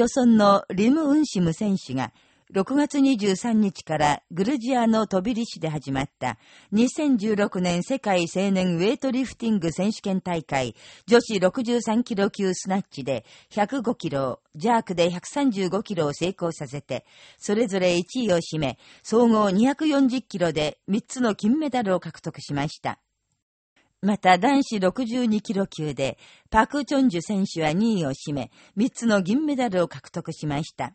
著村のリム・ウンシム選手が、6月23日からグルジアのトビリ市で始まった2016年世界青年ウェイトリフティング選手権大会女子63キロ級スナッチで105キロ、ジャークで135キロを成功させて、それぞれ1位を占め、総合240キロで3つの金メダルを獲得しました。また男子62キロ級で、パク・チョンジュ選手は2位を占め、3つの銀メダルを獲得しました。